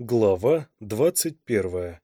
Глава двадцать первая.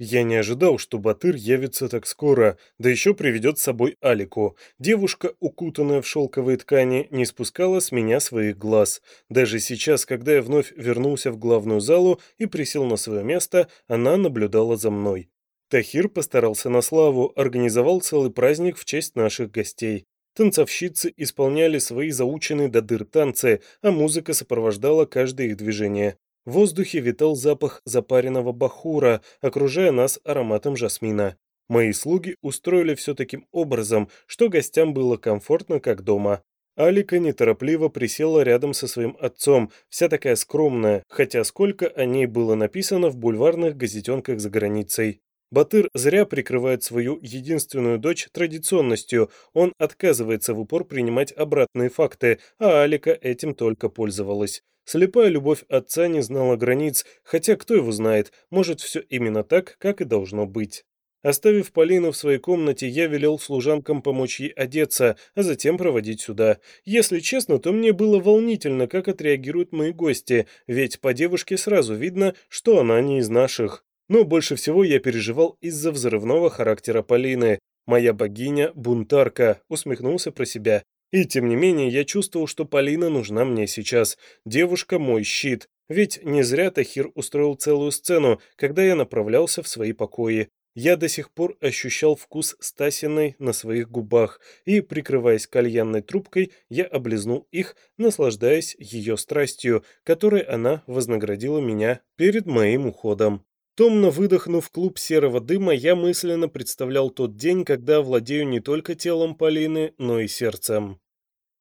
Я не ожидал, что Батыр явится так скоро, да еще приведет с собой Алику. Девушка, укутанная в шелковые ткани, не спускала с меня своих глаз. Даже сейчас, когда я вновь вернулся в главную залу и присел на свое место, она наблюдала за мной. Тахир постарался на славу, организовал целый праздник в честь наших гостей. Танцовщицы исполняли свои заученные до дыр танцы, а музыка сопровождала каждое их движение. В воздухе витал запах запаренного бахура, окружая нас ароматом жасмина. Мои слуги устроили все таким образом, что гостям было комфортно, как дома. Алика неторопливо присела рядом со своим отцом, вся такая скромная, хотя сколько о ней было написано в бульварных газетенках за границей. Батыр зря прикрывает свою единственную дочь традиционностью, он отказывается в упор принимать обратные факты, а Алика этим только пользовалась. Слепая любовь отца не знала границ, хотя кто его знает, может все именно так, как и должно быть. Оставив Полину в своей комнате, я велел служанкам помочь ей одеться, а затем проводить сюда. Если честно, то мне было волнительно, как отреагируют мои гости, ведь по девушке сразу видно, что она не из наших. Но больше всего я переживал из-за взрывного характера Полины. Моя богиня – бунтарка, усмехнулся про себя. И тем не менее, я чувствовал, что Полина нужна мне сейчас. Девушка – мой щит. Ведь не зря Тахир устроил целую сцену, когда я направлялся в свои покои. Я до сих пор ощущал вкус Стасиной на своих губах, и, прикрываясь кальянной трубкой, я облизнул их, наслаждаясь ее страстью, которой она вознаградила меня перед моим уходом. Томно выдохнув клуб серого дыма, я мысленно представлял тот день, когда владею не только телом Полины, но и сердцем.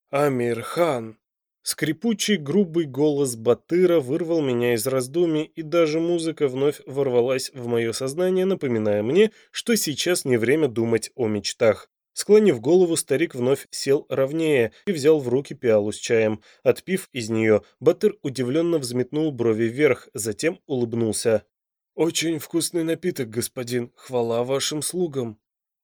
«Амирхан!» Скрипучий грубый голос Батыра вырвал меня из раздумий, и даже музыка вновь ворвалась в мое сознание, напоминая мне, что сейчас не время думать о мечтах. Склонив голову, старик вновь сел ровнее и взял в руки пиалу с чаем. Отпив из нее, Батыр удивленно взметнул брови вверх, затем улыбнулся. «Очень вкусный напиток, господин. Хвала вашим слугам».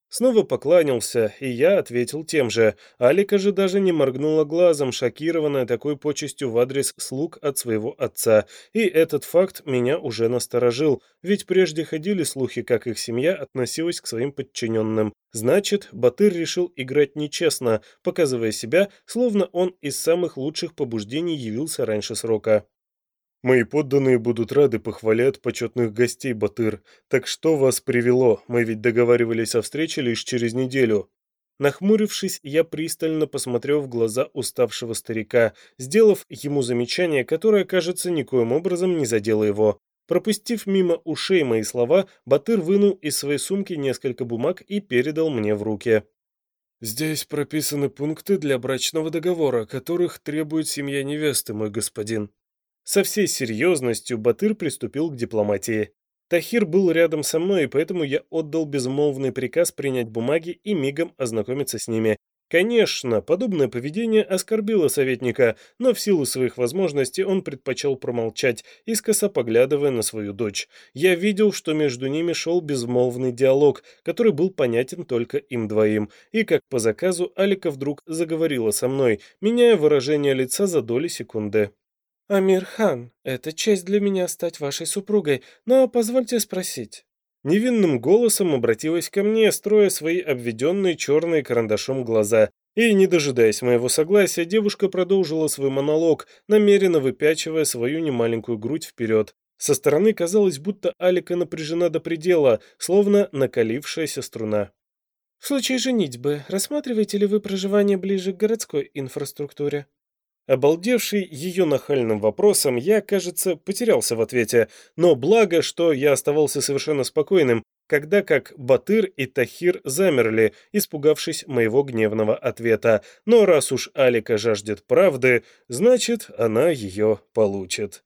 Снова покланялся, и я ответил тем же. Алика же даже не моргнула глазом, шокированная такой почестью в адрес слуг от своего отца. И этот факт меня уже насторожил, ведь прежде ходили слухи, как их семья относилась к своим подчиненным. Значит, Батыр решил играть нечестно, показывая себя, словно он из самых лучших побуждений явился раньше срока. Мои подданные будут рады похвале от почетных гостей, Батыр. Так что вас привело? Мы ведь договаривались о встрече лишь через неделю». Нахмурившись, я пристально посмотрел в глаза уставшего старика, сделав ему замечание, которое, кажется, никоим образом не задело его. Пропустив мимо ушей мои слова, Батыр вынул из своей сумки несколько бумаг и передал мне в руки. «Здесь прописаны пункты для брачного договора, которых требует семья невесты, мой господин», со всей серьезностью Батыр приступил к дипломатии. Тахир был рядом со мной, и поэтому я отдал безмолвный приказ принять бумаги и мигом ознакомиться с ними. Конечно, подобное поведение оскорбило советника, но в силу своих возможностей он предпочел промолчать, искоса поглядывая на свою дочь. Я видел, что между ними шел безмолвный диалог, который был понятен только им двоим, и как по заказу Алика вдруг заговорила со мной, меняя выражение лица за доли секунды. «Амирхан, это честь для меня стать вашей супругой, но позвольте спросить». Невинным голосом обратилась ко мне, строя свои обведенные черные карандашом глаза. И, не дожидаясь моего согласия, девушка продолжила свой монолог, намеренно выпячивая свою немаленькую грудь вперед. Со стороны казалось, будто Алика напряжена до предела, словно накалившаяся струна. «В случае женитьбы, рассматриваете ли вы проживание ближе к городской инфраструктуре?» Обалдевший ее нахальным вопросом, я, кажется, потерялся в ответе, но благо, что я оставался совершенно спокойным, когда как Батыр и Тахир замерли, испугавшись моего гневного ответа. Но раз уж Алика жаждет правды, значит, она ее получит.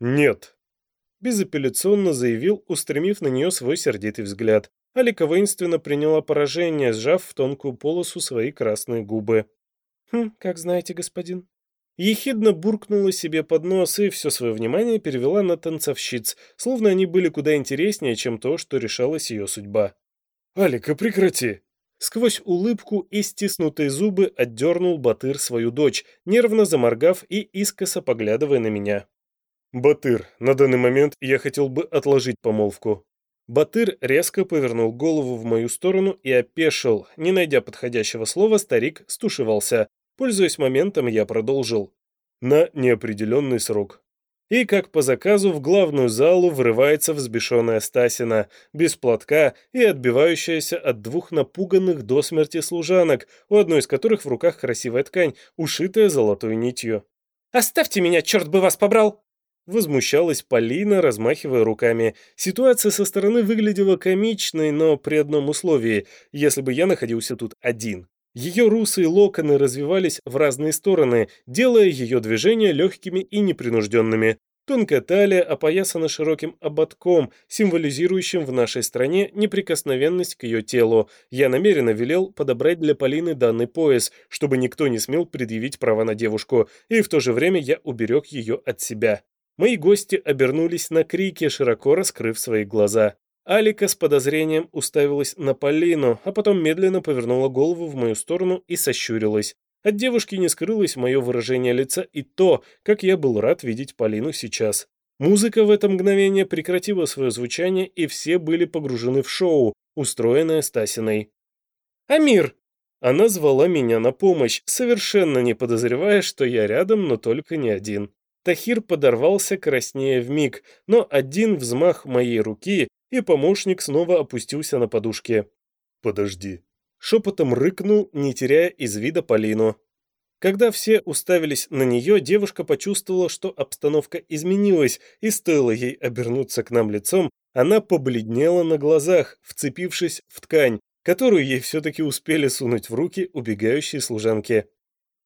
«Нет», — безапелляционно заявил, устремив на нее свой сердитый взгляд. Алика воинственно приняла поражение, сжав в тонкую полосу свои красные губы. «Хм, как знаете, господин», Ехидно буркнула себе под нос и все свое внимание перевела на танцовщиц, словно они были куда интереснее, чем то, что решалась ее судьба. «Алика, прекрати!» Сквозь улыбку и стиснутые зубы отдернул Батыр свою дочь, нервно заморгав и искоса поглядывая на меня. «Батыр, на данный момент я хотел бы отложить помолвку». Батыр резко повернул голову в мою сторону и опешил. Не найдя подходящего слова, старик стушевался. Пользуясь моментом, я продолжил. На неопределенный срок. И как по заказу в главную залу врывается взбешенная Стасина, без платка и отбивающаяся от двух напуганных до смерти служанок, у одной из которых в руках красивая ткань, ушитая золотой нитью. «Оставьте меня, черт бы вас побрал!» Возмущалась Полина, размахивая руками. Ситуация со стороны выглядела комичной, но при одном условии, если бы я находился тут один. Ее русые локоны развивались в разные стороны, делая ее движения легкими и непринужденными. Тонкая талия опоясана широким ободком, символизирующим в нашей стране неприкосновенность к ее телу. Я намеренно велел подобрать для Полины данный пояс, чтобы никто не смел предъявить права на девушку, и в то же время я уберег ее от себя. Мои гости обернулись на крики, широко раскрыв свои глаза. Алика с подозрением уставилась на Полину, а потом медленно повернула голову в мою сторону и сощурилась. От девушки не скрылось мое выражение лица и то, как я был рад видеть Полину сейчас. Музыка в это мгновение прекратила свое звучание, и все были погружены в шоу, устроенное Стасиной. «Амир!» Она звала меня на помощь, совершенно не подозревая, что я рядом, но только не один. Тахир подорвался краснее в миг, но один взмах моей руки, и помощник снова опустился на подушке. «Подожди». Шепотом рыкнул, не теряя из вида Полину. Когда все уставились на нее, девушка почувствовала, что обстановка изменилась, и стоило ей обернуться к нам лицом, она побледнела на глазах, вцепившись в ткань, которую ей все-таки успели сунуть в руки убегающие служанки.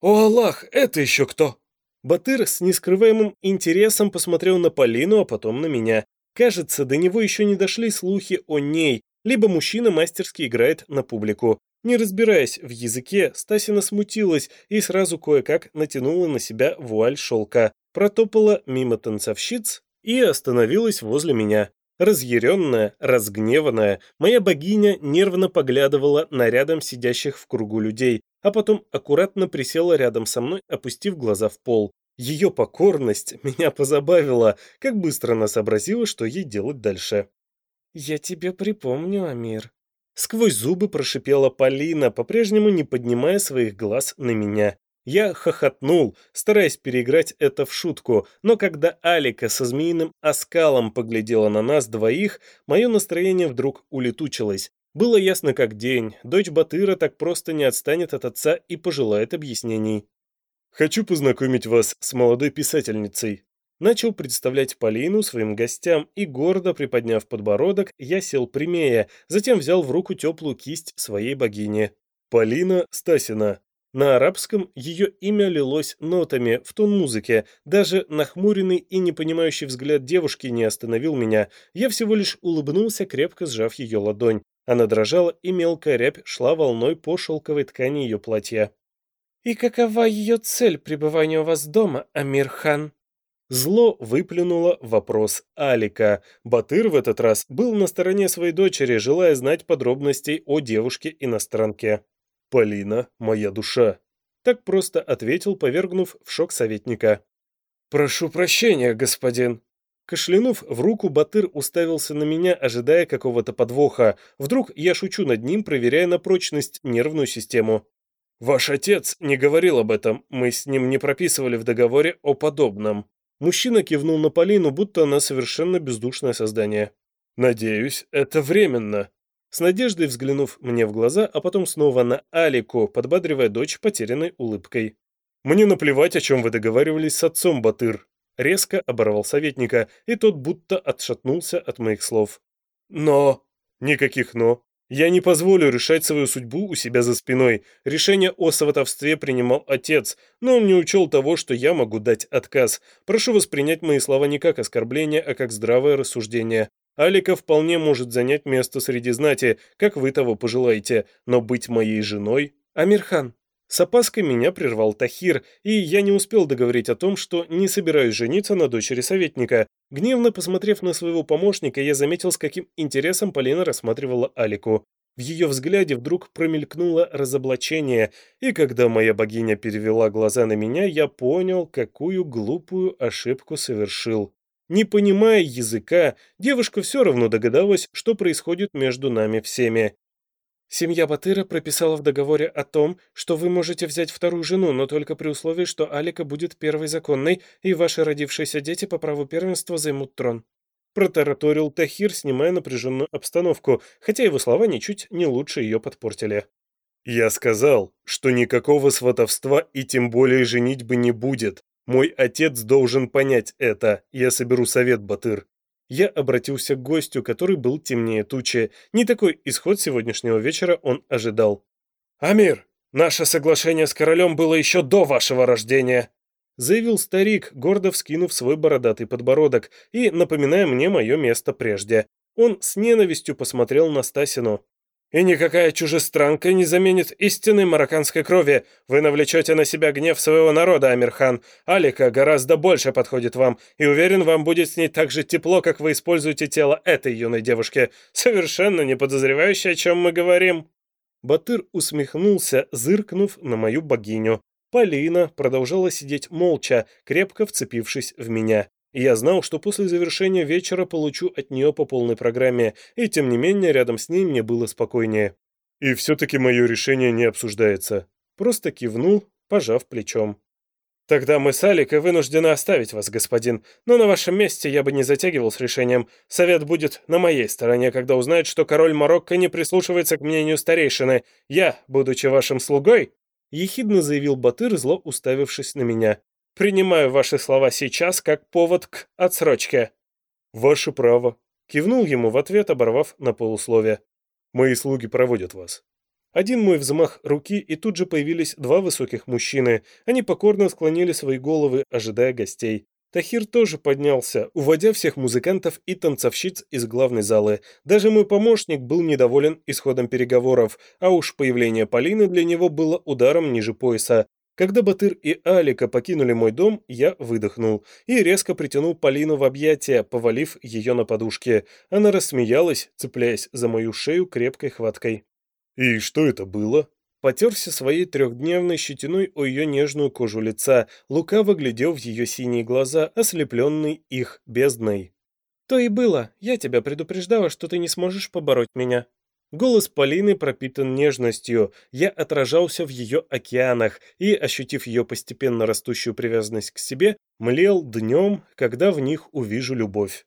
«О, Аллах, это еще кто?» Батыр с нескрываемым интересом посмотрел на Полину, а потом на меня. Кажется, до него еще не дошли слухи о ней, либо мужчина мастерски играет на публику. Не разбираясь в языке, Стасина смутилась и сразу кое-как натянула на себя вуаль шелка, протопала мимо танцовщиц и остановилась возле меня. Разъяренная, разгневанная, моя богиня нервно поглядывала на рядом сидящих в кругу людей, а потом аккуратно присела рядом со мной, опустив глаза в пол. Ее покорность меня позабавила, как быстро она сообразила, что ей делать дальше. «Я тебе припомню, Амир». Сквозь зубы прошипела Полина, по-прежнему не поднимая своих глаз на меня. Я хохотнул, стараясь переиграть это в шутку, но когда Алика со змеиным оскалом поглядела на нас двоих, мое настроение вдруг улетучилось. Было ясно как день, дочь Батыра так просто не отстанет от отца и пожелает объяснений. «Хочу познакомить вас с молодой писательницей». Начал представлять Полину своим гостям, и гордо приподняв подбородок, я сел прямее, затем взял в руку теплую кисть своей богини. Полина Стасина. На арабском ее имя лилось нотами в тон музыки. Даже нахмуренный и непонимающий взгляд девушки не остановил меня. Я всего лишь улыбнулся, крепко сжав ее ладонь. Она дрожала, и мелкая рябь шла волной по шелковой ткани ее платья. «И какова ее цель пребывания у вас дома, Амирхан?» Зло выплюнуло вопрос Алика. Батыр в этот раз был на стороне своей дочери, желая знать подробностей о девушке-иностранке. «Полина, моя душа», — так просто ответил, повергнув в шок советника. «Прошу прощения, господин». Кашлянув в руку, Батыр уставился на меня, ожидая какого-то подвоха. Вдруг я шучу над ним, проверяя на прочность нервную систему. «Ваш отец не говорил об этом, мы с ним не прописывали в договоре о подобном». Мужчина кивнул на Полину, будто она совершенно бездушное создание. «Надеюсь, это временно». С надеждой взглянув мне в глаза, а потом снова на Алику, подбадривая дочь потерянной улыбкой. «Мне наплевать, о чем вы договаривались с отцом, Батыр». Резко оборвал советника, и тот будто отшатнулся от моих слов. «Но...» «Никаких «но». Я не позволю решать свою судьбу у себя за спиной. Решение о сватовстве принимал отец, но он не учел того, что я могу дать отказ. Прошу воспринять мои слова не как оскорбление, а как здравое рассуждение. Алика вполне может занять место среди знати, как вы того пожелаете, но быть моей женой... Амирхан, с опаской меня прервал Тахир, и я не успел договорить о том, что не собираюсь жениться на дочери советника. Гневно посмотрев на своего помощника, я заметил, с каким интересом Полина рассматривала Алику. В ее взгляде вдруг промелькнуло разоблачение, и когда моя богиня перевела глаза на меня, я понял, какую глупую ошибку совершил. Не понимая языка, девушка все равно догадалась, что происходит между нами всеми. Семья Батыра прописала в договоре о том, что вы можете взять вторую жену, но только при условии, что Алика будет первой законной, и ваши родившиеся дети по праву первенства займут трон. Протараторил Тахир, снимая напряженную обстановку, хотя его слова ничуть не лучше ее подпортили. «Я сказал, что никакого сватовства и тем более женитьбы не будет. Мой отец должен понять это. Я соберу совет, Батыр. Я обратился к гостю, который был темнее тучи. Не такой исход сегодняшнего вечера он ожидал. «Амир, наше соглашение с королем было еще до вашего рождения», заявил старик, гордо вскинув свой бородатый подбородок и напоминая мне мое место прежде. Он с ненавистью посмотрел на Стасину. И никакая чужестранка не заменит истинной марокканской крови. Вы навлечете на себя гнев своего народа, Амирхан. Алика гораздо больше подходит вам, и уверен, вам будет с ней так же тепло, как вы используете тело этой юной девушки, совершенно не подозревающей, о чем мы говорим». Батыр усмехнулся, зыркнув на мою богиню. Полина продолжала сидеть молча, крепко вцепившись в меня я знал, что после завершения вечера получу от нее по полной программе, и тем не менее рядом с ней мне было спокойнее. И все-таки мое решение не обсуждается. Просто кивнул, пожав плечом. «Тогда мы с Аликой вынуждены оставить вас, господин, но на вашем месте я бы не затягивал с решением. Совет будет на моей стороне, когда узнает, что король Марокко не прислушивается к мнению старейшины. Я, будучи вашим слугой...» Ехидно заявил Батыр, зло уставившись на меня. Принимаю ваши слова сейчас как повод к отсрочке». «Ваше право», — кивнул ему в ответ, оборвав на полусловие. «Мои слуги проводят вас». Один мой взмах руки, и тут же появились два высоких мужчины. Они покорно склонили свои головы, ожидая гостей. Тахир тоже поднялся, уводя всех музыкантов и танцовщиц из главной залы. Даже мой помощник был недоволен исходом переговоров, а уж появление Полины для него было ударом ниже пояса. Когда Батыр и Алика покинули мой дом, я выдохнул и резко притянул Полину в объятия, повалив ее на подушке. Она рассмеялась, цепляясь за мою шею крепкой хваткой. «И что это было?» Потерся своей трехдневной щетиной о ее нежную кожу лица, лукаво глядел в ее синие глаза, ослепленный их бездной. «То и было. Я тебя предупреждала, что ты не сможешь побороть меня», Голос Полины пропитан нежностью, я отражался в ее океанах и, ощутив ее постепенно растущую привязанность к себе, млел днем, когда в них увижу любовь.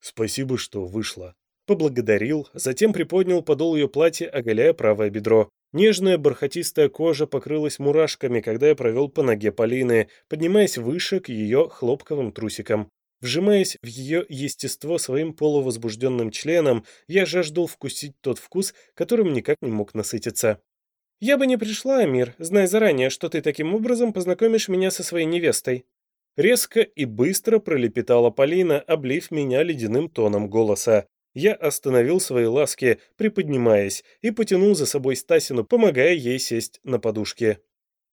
«Спасибо, что вышла». Поблагодарил, затем приподнял подол ее платья, оголяя правое бедро. Нежная бархатистая кожа покрылась мурашками, когда я провел по ноге Полины, поднимаясь выше к ее хлопковым трусикам. Вжимаясь в ее естество своим полувозбужденным членом, я жаждал вкусить тот вкус, которым никак не мог насытиться. «Я бы не пришла, Амир, зная заранее, что ты таким образом познакомишь меня со своей невестой». Резко и быстро пролепетала Полина, облив меня ледяным тоном голоса. Я остановил свои ласки, приподнимаясь, и потянул за собой Стасину, помогая ей сесть на подушке.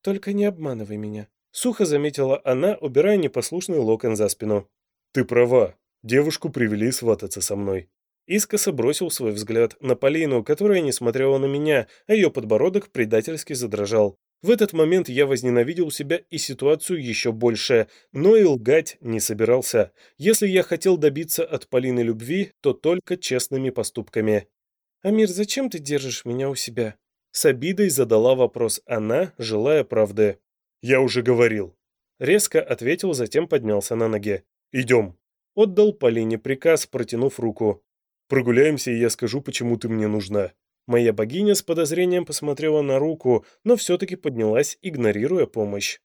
«Только не обманывай меня», — сухо заметила она, убирая непослушный локон за спину. «Ты права. Девушку привели свататься со мной». Искоса бросил свой взгляд на Полину, которая не смотрела на меня, а ее подбородок предательски задрожал. В этот момент я возненавидел себя и ситуацию еще больше, но и лгать не собирался. Если я хотел добиться от Полины любви, то только честными поступками. «Амир, зачем ты держишь меня у себя?» С обидой задала вопрос она, желая правды. «Я уже говорил». Резко ответил, затем поднялся на ноги. «Идем». Отдал Полине приказ, протянув руку. «Прогуляемся, и я скажу, почему ты мне нужна». Моя богиня с подозрением посмотрела на руку, но все-таки поднялась, игнорируя помощь.